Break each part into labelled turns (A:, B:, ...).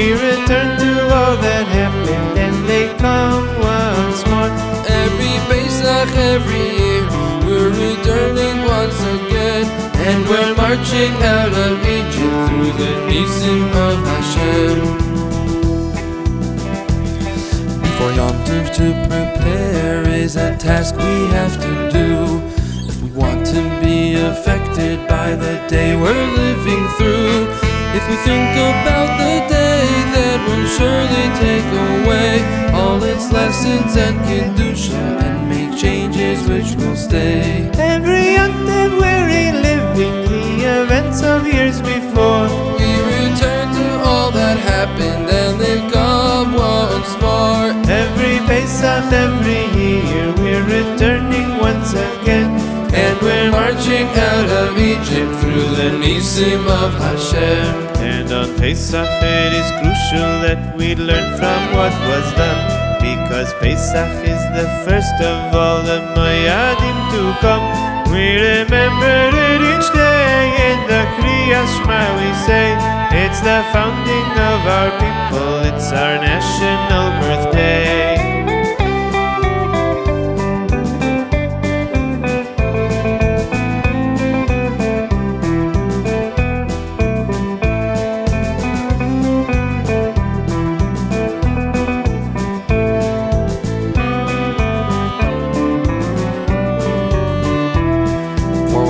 A: We return to all that happened and they come once more.
B: Every Pesach, every year, we're returning once again. And we're marching out of Egypt through the Nisim of Hashem. For Yom Tov to prepare is a task we have to do. If we want to be affected by the day we're living through. If we think about the surely take away all its lessons and kedusha and make changes which will stay.
A: Every Yontiv we're reliving the events of years before.
B: We return to all that happened and then come once more.
A: Every Pesach, every year, we're returning once again.
B: And out of Egypt through the Nisim of Hashem.
A: And on Pesach it is crucial that we learn from what was done Because Pesach is the first of all the Moyadim to come We remember it each day in the Kriyas we say It's the founding of our people, it's our national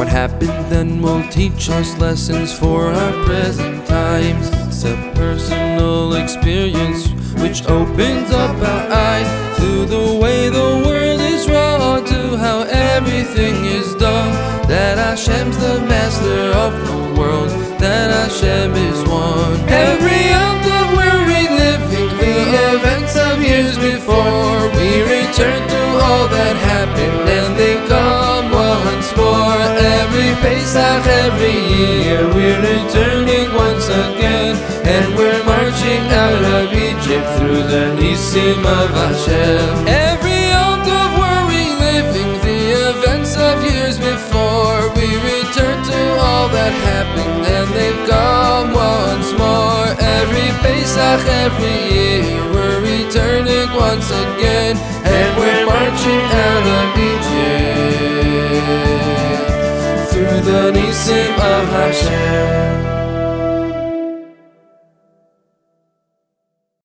B: what happened then will teach us lessons for our present times. It's a personal experience which opens up our eyes to the way the world is wrong, to how everything is done. That Hashem's the master of the world, that Hashem is one. Every Yom we're reliving the events of years before. We return to all that happened Every Pesach, every year, we're returning once again. And we're marching out of Egypt through the Nisim of Hashem. Every Yom Tov we're reliving the events of years before. We return to all that happened and they've come once more. Every Pesach, every year, we're returning once again. The Nisim of Hashem.